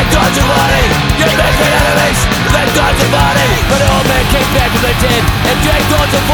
like gods of body You're making enemies. Like gods of body But all old man came back from the dead And dragged gods of